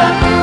love.